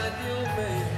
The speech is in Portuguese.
It looks